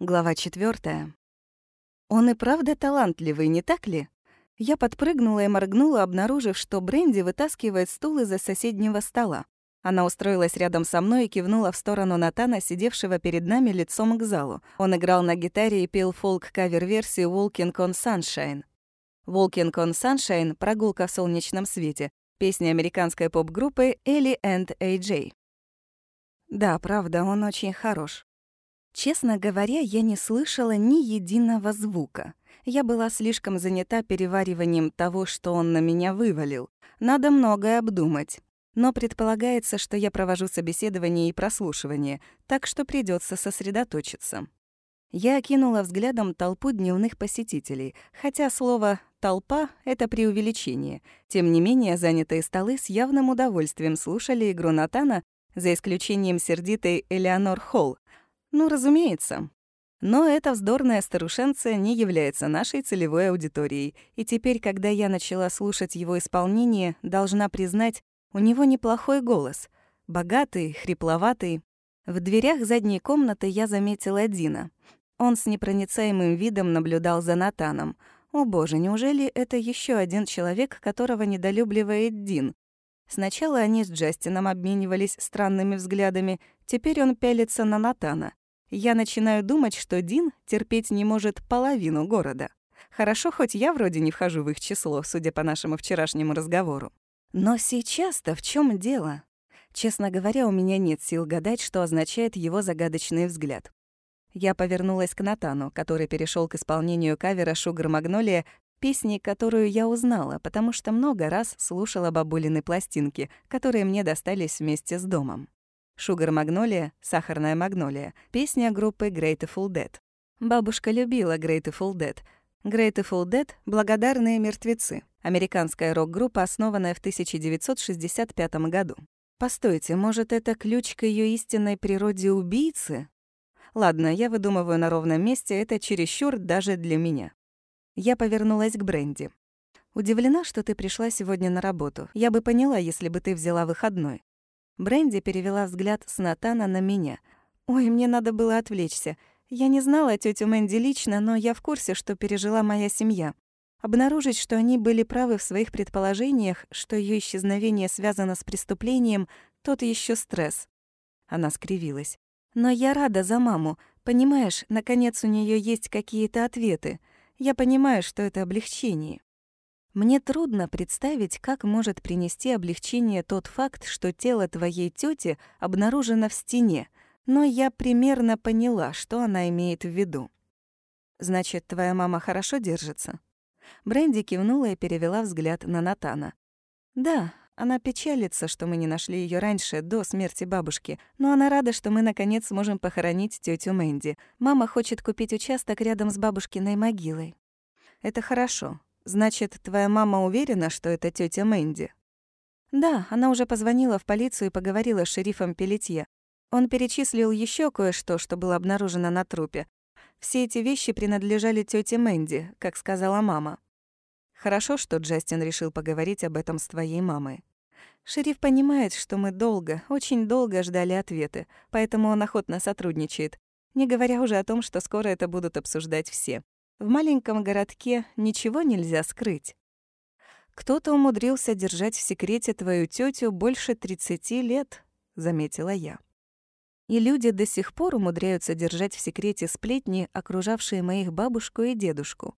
Глава четвертая. Он и правда талантливый, не так ли? Я подпрыгнула и моргнула, обнаружив, что Бренди вытаскивает стул из-за соседнего стола. Она устроилась рядом со мной и кивнула в сторону Натана, сидевшего перед нами лицом к залу. Он играл на гитаре и пел фолк-кавер-версию «Walking on Sunshine». «Walking on Sunshine» — прогулка в солнечном свете, песня американской поп-группы Элли and AJ. Да, правда, он очень хорош. Честно говоря, я не слышала ни единого звука. Я была слишком занята перевариванием того, что он на меня вывалил. Надо многое обдумать. Но предполагается, что я провожу собеседование и прослушивание, так что придется сосредоточиться. Я окинула взглядом толпу дневных посетителей, хотя слово «толпа» — это преувеличение. Тем не менее, занятые столы с явным удовольствием слушали игру Натана, за исключением сердитой Элеонор Холл, ну, разумеется. Но эта вздорная старушенция не является нашей целевой аудиторией, и теперь, когда я начала слушать его исполнение, должна признать, у него неплохой голос. Богатый, хрипловатый. В дверях задней комнаты я заметила Дина. Он с непроницаемым видом наблюдал за Натаном. О боже, неужели это еще один человек, которого недолюбливает Дин? Сначала они с Джастином обменивались странными взглядами, теперь он пялится на Натана. Я начинаю думать, что Дин терпеть не может половину города. Хорошо, хоть я вроде не вхожу в их число, судя по нашему вчерашнему разговору. Но сейчас-то в чем дело? Честно говоря, у меня нет сил гадать, что означает его загадочный взгляд. Я повернулась к Натану, который перешел к исполнению кавера «Шугар Магнолия», песни, которую я узнала, потому что много раз слушала бабулины пластинки, которые мне достались вместе с домом. «Шугар Магнолия», «Сахарная магнолия», песня группы Grateful Dead. Бабушка любила Grateful Dead. Grateful Dead — «Благодарные мертвецы», американская рок-группа, основанная в 1965 году. Постойте, может, это ключ к ее истинной природе убийцы? Ладно, я выдумываю на ровном месте, это чересчур даже для меня. Я повернулась к Бренди. Удивлена, что ты пришла сегодня на работу. Я бы поняла, если бы ты взяла выходной. Бренди перевела взгляд с Натана на меня. «Ой, мне надо было отвлечься. Я не знала тетю Мэнди лично, но я в курсе, что пережила моя семья. Обнаружить, что они были правы в своих предположениях, что ее исчезновение связано с преступлением, тот еще стресс». Она скривилась. «Но я рада за маму. Понимаешь, наконец у нее есть какие-то ответы. Я понимаю, что это облегчение». Мне трудно представить, как может принести облегчение тот факт, что тело твоей тети обнаружено в стене, но я примерно поняла, что она имеет в виду. Значит, твоя мама хорошо держится? Бренди кивнула и перевела взгляд на Натана. Да, она печалится, что мы не нашли ее раньше, до смерти бабушки, но она рада, что мы наконец сможем похоронить тетю Мэнди. Мама хочет купить участок рядом с бабушкиной могилой. Это хорошо. Значит, твоя мама уверена, что это тетя Мэнди? Да, она уже позвонила в полицию и поговорила с шерифом Пелетье. Он перечислил еще кое-что, что было обнаружено на трупе. Все эти вещи принадлежали тете Мэнди, как сказала мама. Хорошо, что Джастин решил поговорить об этом с твоей мамой. Шериф понимает, что мы долго, очень долго ждали ответы, поэтому он охотно сотрудничает, не говоря уже о том, что скоро это будут обсуждать все. В маленьком городке ничего нельзя скрыть. Кто-то умудрился держать в секрете твою тетю больше 30 лет, заметила я. И люди до сих пор умудряются держать в секрете сплетни, окружавшие моих бабушку и дедушку.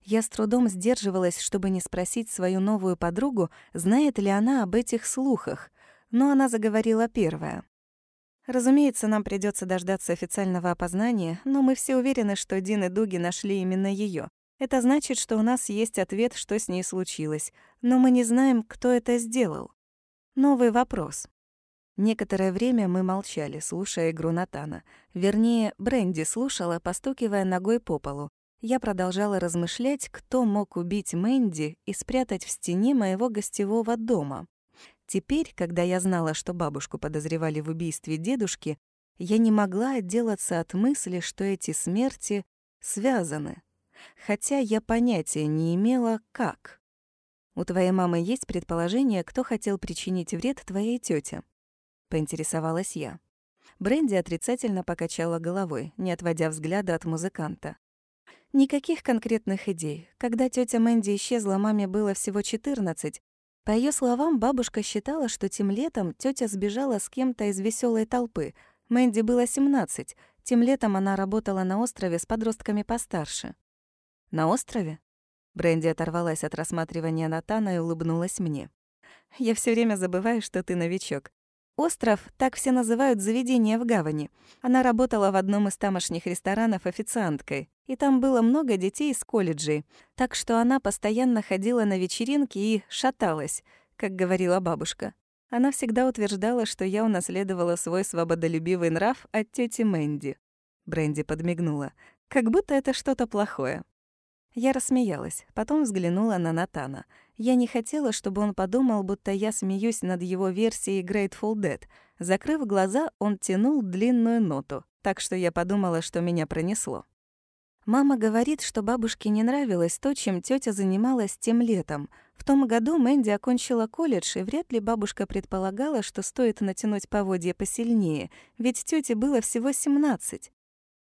Я с трудом сдерживалась, чтобы не спросить свою новую подругу, знает ли она об этих слухах, но она заговорила первая. Разумеется, нам придется дождаться официального опознания, но мы все уверены, что Дин и Дуги нашли именно ее. Это значит, что у нас есть ответ, что с ней случилось, но мы не знаем, кто это сделал. Новый вопрос. Некоторое время мы молчали, слушая игру Натана. Вернее, Бренди слушала, постукивая ногой по полу. Я продолжала размышлять, кто мог убить Мэнди и спрятать в стене моего гостевого дома. Теперь, когда я знала, что бабушку подозревали в убийстве дедушки, я не могла отделаться от мысли, что эти смерти связаны. Хотя я понятия не имела, как. «У твоей мамы есть предположение, кто хотел причинить вред твоей тете? поинтересовалась я. Бренди отрицательно покачала головой, не отводя взгляда от музыканта. Никаких конкретных идей. Когда тетя Мэнди исчезла, маме было всего 14. По ее словам, бабушка считала, что тем летом тетя сбежала с кем-то из веселой толпы. Мэнди было 17. Тем летом она работала на острове с подростками постарше. На острове? Бренди оторвалась от рассматривания Натана и улыбнулась мне. Я все время забываю, что ты новичок. Остров, так все называют заведение в гавани. Она работала в одном из тамошних ресторанов официанткой, и там было много детей из колледжей, так что она постоянно ходила на вечеринки и шаталась, как говорила бабушка. Она всегда утверждала, что я унаследовала свой свободолюбивый нрав от тети Мэнди. Бренди подмигнула. Как будто это что-то плохое. Я рассмеялась, потом взглянула на Натана. Я не хотела, чтобы он подумал, будто я смеюсь над его версией Grateful Dead. Закрыв глаза, он тянул длинную ноту, так что я подумала, что меня пронесло. Мама говорит, что бабушке не нравилось то, чем тетя занималась тем летом. В том году Мэнди окончила колледж, и вряд ли бабушка предполагала, что стоит натянуть поводья посильнее, ведь тете было всего 17.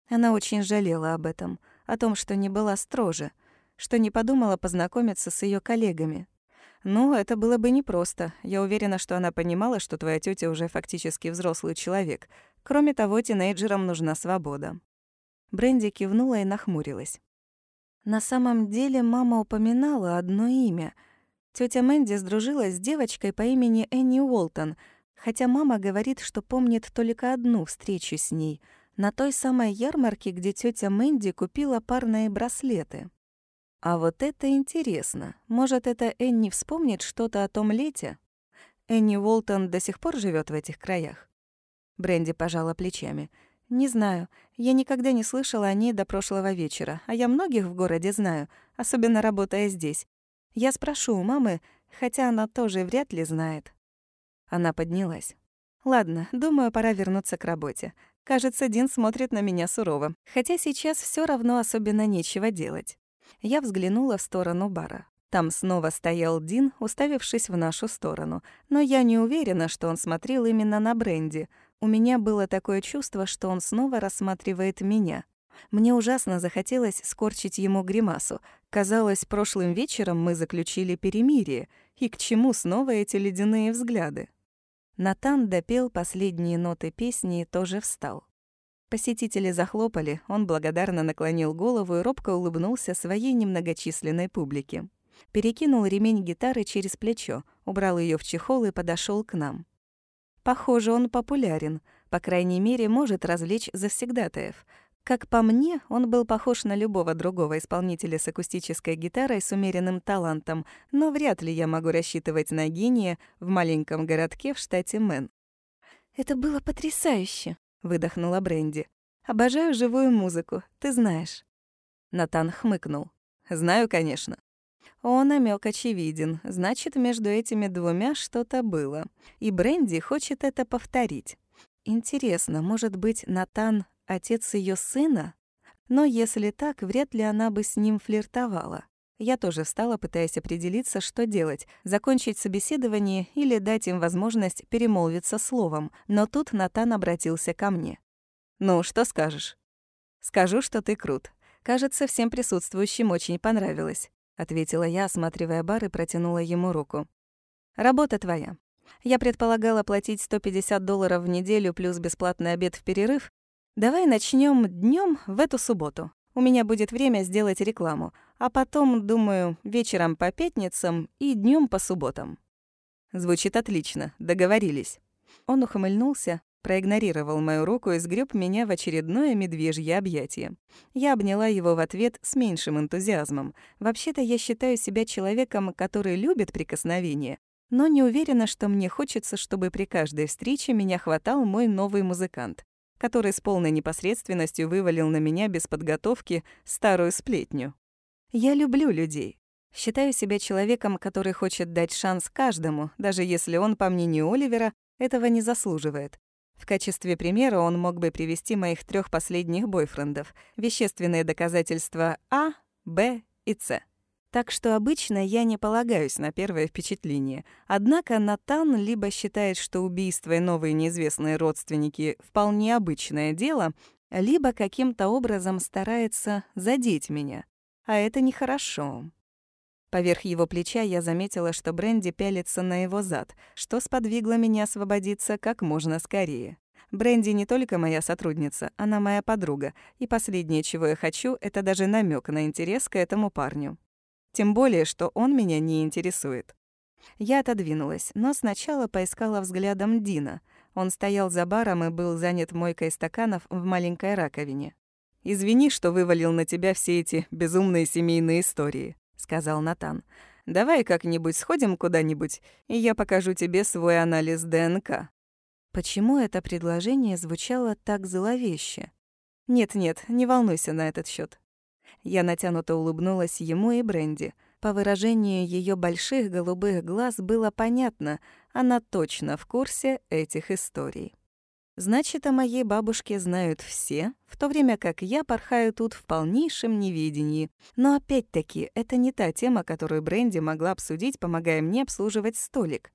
Она очень жалела об этом — о том, что не была строже, что не подумала познакомиться с ее коллегами. Ну, это было бы непросто. Я уверена, что она понимала, что твоя тетя уже фактически взрослый человек. Кроме того, тинейджерам нужна свобода. Бренди кивнула и нахмурилась. На самом деле мама упоминала одно имя. Тетя Мэнди сдружилась с девочкой по имени Энни Уолтон, хотя мама говорит, что помнит только одну встречу с ней — на той самой ярмарке, где тетя Мэнди купила парные браслеты. А вот это интересно. Может, это Энни вспомнит что-то о том лете? Энни Уолтон до сих пор живет в этих краях? Бренди пожала плечами. «Не знаю. Я никогда не слышала о ней до прошлого вечера, а я многих в городе знаю, особенно работая здесь. Я спрошу у мамы, хотя она тоже вряд ли знает». Она поднялась. «Ладно, думаю, пора вернуться к работе. Кажется, Дин смотрит на меня сурово, хотя сейчас все равно особенно нечего делать. Я взглянула в сторону бара. Там снова стоял Дин, уставившись в нашу сторону, но я не уверена, что он смотрел именно на Бренди. У меня было такое чувство, что он снова рассматривает меня. Мне ужасно захотелось скорчить ему гримасу. Казалось, прошлым вечером мы заключили перемирие, и к чему снова эти ледяные взгляды? Натан допел последние ноты песни и тоже встал. Посетители захлопали, он благодарно наклонил голову и робко улыбнулся своей немногочисленной публике. Перекинул ремень гитары через плечо, убрал ее в чехол и подошел к нам. Похоже, он популярен, по крайней мере, может развлечь завсегдатаев. Как по мне, он был похож на любого другого исполнителя с акустической гитарой с умеренным талантом, но вряд ли я могу рассчитывать на гения в маленьком городке в штате Мэн. «Это было потрясающе», — выдохнула Бренди. «Обожаю живую музыку, ты знаешь». Натан хмыкнул. «Знаю, конечно». О, намек очевиден. Значит, между этими двумя что-то было. И Бренди хочет это повторить. Интересно, может быть, Натан отец ее сына? Но если так, вряд ли она бы с ним флиртовала. Я тоже встала, пытаясь определиться, что делать — закончить собеседование или дать им возможность перемолвиться словом, но тут Натан обратился ко мне. «Ну, что скажешь?» «Скажу, что ты крут. Кажется, всем присутствующим очень понравилось», — ответила я, осматривая бар и протянула ему руку. «Работа твоя. Я предполагала платить 150 долларов в неделю плюс бесплатный обед в перерыв, Давай начнем днем в эту субботу. У меня будет время сделать рекламу, а потом, думаю, вечером по пятницам и днем по субботам. Звучит отлично, договорились. Он ухмыльнулся, проигнорировал мою руку и сгреб меня в очередное медвежье объятие. Я обняла его в ответ с меньшим энтузиазмом. Вообще-то я считаю себя человеком, который любит прикосновения, но не уверена, что мне хочется, чтобы при каждой встрече меня хватал мой новый музыкант который с полной непосредственностью вывалил на меня без подготовки старую сплетню. Я люблю людей. Считаю себя человеком, который хочет дать шанс каждому, даже если он, по мнению Оливера, этого не заслуживает. В качестве примера он мог бы привести моих трех последних бойфрендов, вещественные доказательства А, Б и С. Так что обычно я не полагаюсь на первое впечатление. Однако Натан либо считает, что убийство и новые неизвестные родственники — вполне обычное дело, либо каким-то образом старается задеть меня. А это нехорошо. Поверх его плеча я заметила, что Бренди пялится на его зад, что сподвигло меня освободиться как можно скорее. Бренди не только моя сотрудница, она моя подруга, и последнее, чего я хочу, это даже намек на интерес к этому парню. Тем более, что он меня не интересует. Я отодвинулась, но сначала поискала взглядом Дина. Он стоял за баром и был занят мойкой стаканов в маленькой раковине. «Извини, что вывалил на тебя все эти безумные семейные истории», — сказал Натан. «Давай как-нибудь сходим куда-нибудь, и я покажу тебе свой анализ ДНК». Почему это предложение звучало так зловеще? Нет-нет, не волнуйся на этот счет. Я натянуто улыбнулась ему и Бренди. По выражению ее больших голубых глаз было понятно, она точно в курсе этих историй. Значит, о моей бабушке знают все, в то время как я порхаю тут в полнейшем неведении. Но опять-таки, это не та тема, которую Бренди могла обсудить, помогая мне обслуживать столик.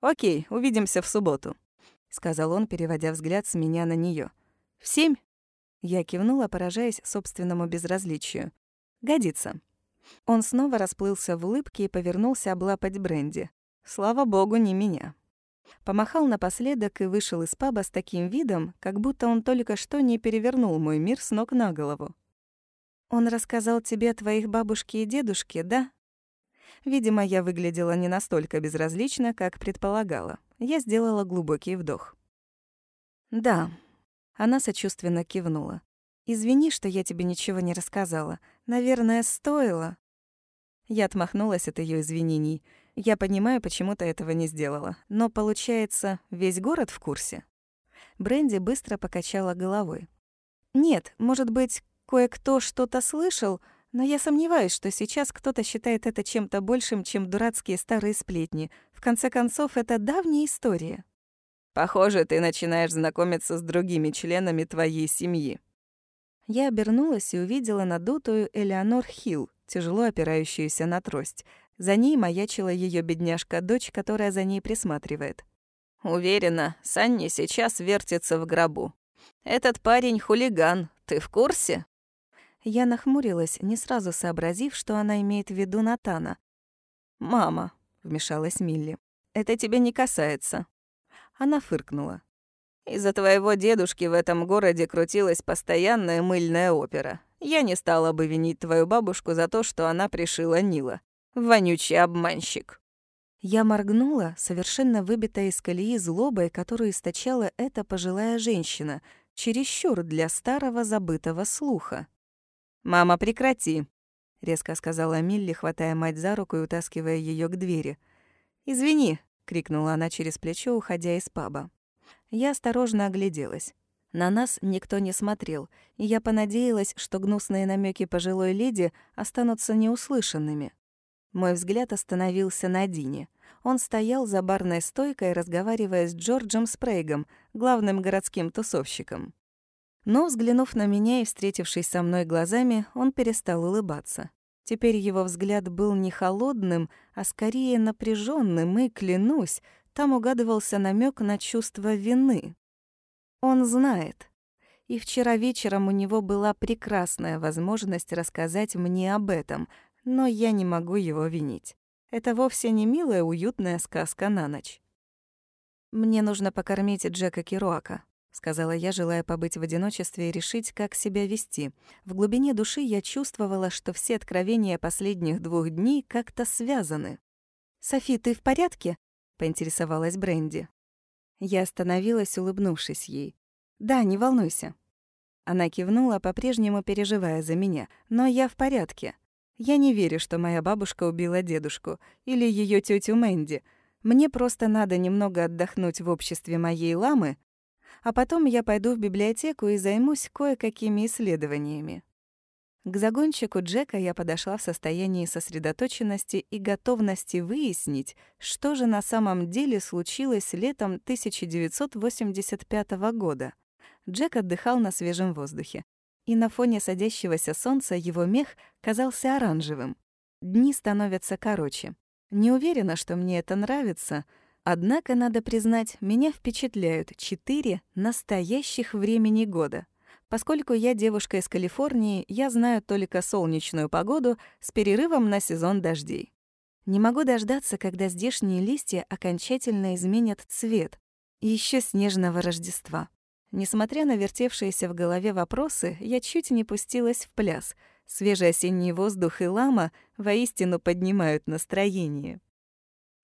«Окей, увидимся в субботу», — сказал он, переводя взгляд с меня на нее. «В семь?» Я кивнула, поражаясь собственному безразличию. «Годится». Он снова расплылся в улыбке и повернулся облапать Бренди. Слава богу, не меня. Помахал напоследок и вышел из паба с таким видом, как будто он только что не перевернул мой мир с ног на голову. «Он рассказал тебе о твоих бабушке и дедушке, да?» Видимо, я выглядела не настолько безразлично, как предполагала. Я сделала глубокий вдох. «Да, она сочувственно кивнула. «Извини, что я тебе ничего не рассказала. Наверное, стоило». Я отмахнулась от ее извинений. Я понимаю, почему ты этого не сделала. Но, получается, весь город в курсе? Бренди быстро покачала головой. «Нет, может быть, кое-кто что-то слышал, но я сомневаюсь, что сейчас кто-то считает это чем-то большим, чем дурацкие старые сплетни. В конце концов, это давняя история». Похоже, ты начинаешь знакомиться с другими членами твоей семьи. Я обернулась и увидела надутую Элеонор Хилл, тяжело опирающуюся на трость. За ней маячила ее бедняжка-дочь, которая за ней присматривает. Уверена, Санни сейчас вертится в гробу. Этот парень хулиган, ты в курсе? Я нахмурилась, не сразу сообразив, что она имеет в виду Натана. «Мама», — вмешалась Милли, — «это тебя не касается. Она фыркнула. «Из-за твоего дедушки в этом городе крутилась постоянная мыльная опера. Я не стала бы винить твою бабушку за то, что она пришила Нила. Вонючий обманщик». Я моргнула, совершенно выбитая из колеи злобой, которую источала эта пожилая женщина, чересчур для старого забытого слуха. «Мама, прекрати», — резко сказала Милли, хватая мать за руку и утаскивая ее к двери. «Извини, — крикнула она через плечо, уходя из паба. Я осторожно огляделась. На нас никто не смотрел, и я понадеялась, что гнусные намеки пожилой леди останутся неуслышанными. Мой взгляд остановился на Дине. Он стоял за барной стойкой, разговаривая с Джорджем Спрейгом, главным городским тусовщиком. Но, взглянув на меня и встретившись со мной глазами, он перестал улыбаться. Теперь его взгляд был не холодным, а скорее напряженным, и, клянусь, там угадывался намек на чувство вины. Он знает. И вчера вечером у него была прекрасная возможность рассказать мне об этом, но я не могу его винить. Это вовсе не милая, уютная сказка на ночь. Мне нужно покормить Джека Керуака. — сказала я, желая побыть в одиночестве и решить, как себя вести. В глубине души я чувствовала, что все откровения последних двух дней как-то связаны. «Софи, ты в порядке?» — поинтересовалась Бренди. Я остановилась, улыбнувшись ей. «Да, не волнуйся». Она кивнула, по-прежнему переживая за меня. «Но я в порядке. Я не верю, что моя бабушка убила дедушку или ее тетю Мэнди. Мне просто надо немного отдохнуть в обществе моей ламы, а потом я пойду в библиотеку и займусь кое-какими исследованиями. К загонщику Джека я подошла в состоянии сосредоточенности и готовности выяснить, что же на самом деле случилось летом 1985 года. Джек отдыхал на свежем воздухе, и на фоне садящегося солнца его мех казался оранжевым. Дни становятся короче. Не уверена, что мне это нравится, однако, надо признать, меня впечатляют четыре настоящих времени года. Поскольку я девушка из Калифорнии, я знаю только солнечную погоду с перерывом на сезон дождей. Не могу дождаться, когда здешние листья окончательно изменят цвет. Еще снежного Рождества. Несмотря на вертевшиеся в голове вопросы, я чуть не пустилась в пляс. Свежий осенний воздух и лама воистину поднимают настроение.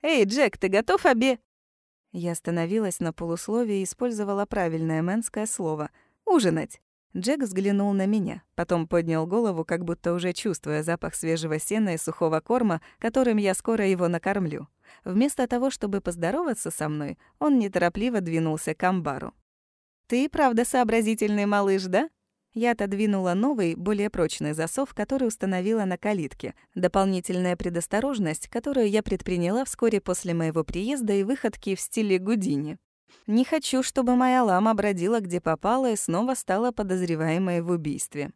«Эй, Джек, ты готов обе...» Я остановилась на полусловие и использовала правильное мэнское слово «ужинать». Джек взглянул на меня, потом поднял голову, как будто уже чувствуя запах свежего сена и сухого корма, которым я скоро его накормлю. Вместо того, чтобы поздороваться со мной, он неторопливо двинулся к амбару. «Ты правда сообразительный малыш, да?» Я отодвинула новый, более прочный засов, который установила на калитке. Дополнительная предосторожность, которую я предприняла вскоре после моего приезда и выходки в стиле Гудини. Не хочу, чтобы моя лама бродила где попала и снова стала подозреваемой в убийстве.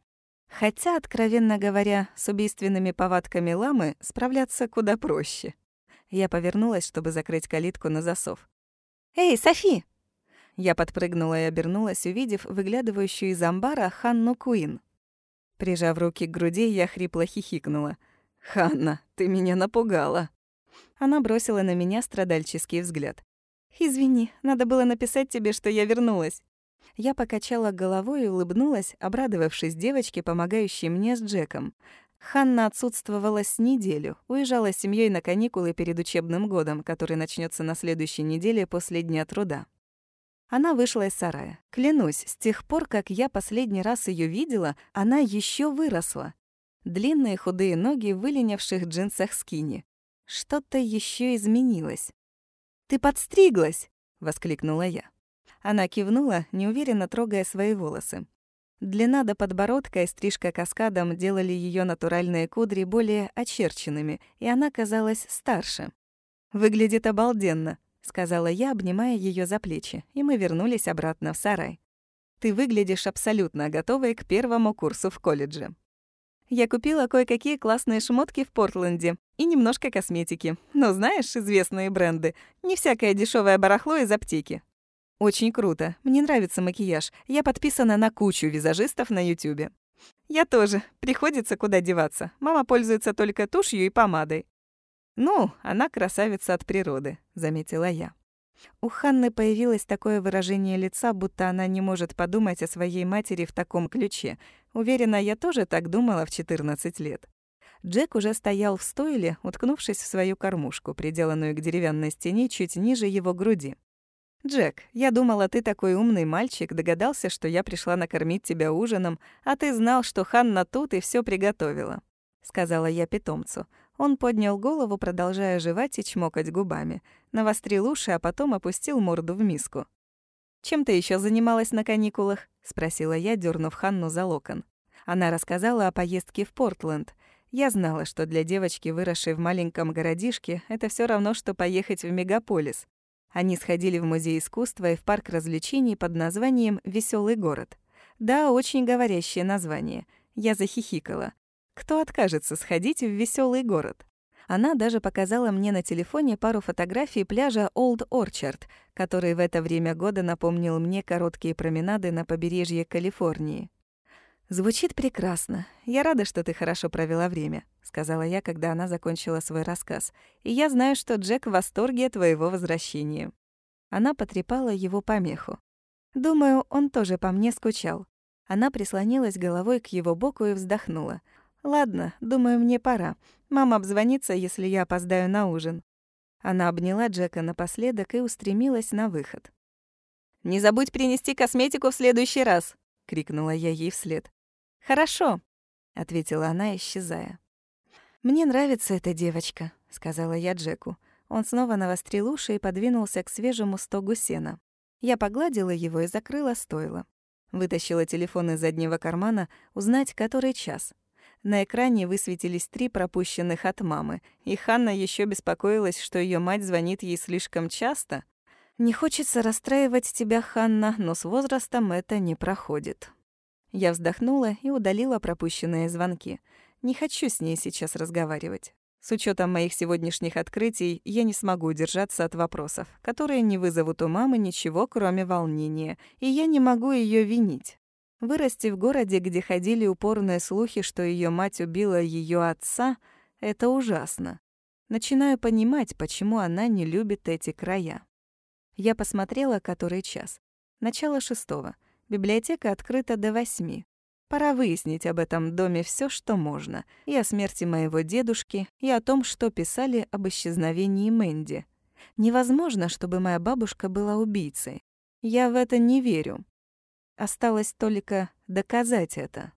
Хотя, откровенно говоря, с убийственными повадками ламы справляться куда проще. Я повернулась, чтобы закрыть калитку на засов. «Эй, Софи!» Я подпрыгнула и обернулась, увидев выглядывающую из амбара Ханну Куин. Прижав руки к груди, я хрипло хихикнула. «Ханна, ты меня напугала!» Она бросила на меня страдальческий взгляд. «Извини, надо было написать тебе, что я вернулась». Я покачала головой и улыбнулась, обрадовавшись девочке, помогающей мне с Джеком. Ханна отсутствовала с неделю, уезжала с семьей на каникулы перед учебным годом, который начнется на следующей неделе после Дня труда. Она вышла из сарая. Клянусь, с тех пор, как я последний раз ее видела, она еще выросла. Длинные худые ноги в выленивших джинсах скини. Что-то еще изменилось. «Ты подстриглась!» — воскликнула я. Она кивнула, неуверенно трогая свои волосы. Длина до подбородка и стрижка каскадом делали ее натуральные кудри более очерченными, и она казалась старше. «Выглядит обалденно», — сказала я, обнимая ее за плечи, и мы вернулись обратно в сарай. «Ты выглядишь абсолютно готовой к первому курсу в колледже». Я купила кое-какие классные шмотки в Портленде и немножко косметики. Но знаешь, известные бренды. Не всякое дешевое барахло из аптеки. Очень круто. Мне нравится макияж. Я подписана на кучу визажистов на Ютубе. Я тоже. Приходится куда деваться. Мама пользуется только тушью и помадой. Ну, она красавица от природы, заметила я. У Ханны появилось такое выражение лица, будто она не может подумать о своей матери в таком ключе. Уверена, я тоже так думала в 14 лет. Джек уже стоял в стойле, уткнувшись в свою кормушку, приделанную к деревянной стене чуть ниже его груди. «Джек, я думала, ты такой умный мальчик, догадался, что я пришла накормить тебя ужином, а ты знал, что Ханна тут и все приготовила», — сказала я питомцу. Он поднял голову, продолжая жевать и чмокать губами. Навострил уши, а потом опустил морду в миску. «Чем ты еще занималась на каникулах?» — спросила я, дернув Ханну за локон. Она рассказала о поездке в Портленд. Я знала, что для девочки, выросшей в маленьком городишке, это все равно, что поехать в мегаполис. Они сходили в музей искусства и в парк развлечений под названием Веселый город». Да, очень говорящее название. Я захихикала. Кто откажется сходить в веселый город? Она даже показала мне на телефоне пару фотографий пляжа Олд Орчард, который в это время года напомнил мне короткие променады на побережье Калифорнии. «Звучит прекрасно. Я рада, что ты хорошо провела время», — сказала я, когда она закончила свой рассказ. «И я знаю, что Джек в восторге твоего возвращения». Она потрепала его помеху. «Думаю, он тоже по мне скучал». Она прислонилась головой к его боку и вздохнула. «Ладно, думаю, мне пора. Мама обзвонится, если я опоздаю на ужин». Она обняла Джека напоследок и устремилась на выход. «Не забудь принести косметику в следующий раз!» — крикнула я ей вслед. «Хорошо», — ответила она, исчезая. «Мне нравится эта девочка», — сказала я Джеку. Он снова навострил уши и подвинулся к свежему стогу сена. Я погладила его и закрыла стойло. Вытащила телефон из заднего кармана, узнать, который час. На экране высветились три пропущенных от мамы, и Ханна еще беспокоилась, что ее мать звонит ей слишком часто. «Не хочется расстраивать тебя, Ханна, но с возрастом это не проходит». Я вздохнула и удалила пропущенные звонки. Не хочу с ней сейчас разговаривать. С учетом моих сегодняшних открытий я не смогу удержаться от вопросов, которые не вызовут у мамы ничего, кроме волнения, и я не могу ее винить. Вырасти в городе, где ходили упорные слухи, что ее мать убила ее отца, это ужасно. Начинаю понимать, почему она не любит эти края. Я посмотрела, который час. Начало шестого. Библиотека открыта до восьми. Пора выяснить об этом доме все, что можно, и о смерти моего дедушки, и о том, что писали об исчезновении Мэнди. Невозможно, чтобы моя бабушка была убийцей. Я в это не верю. Осталось только доказать это.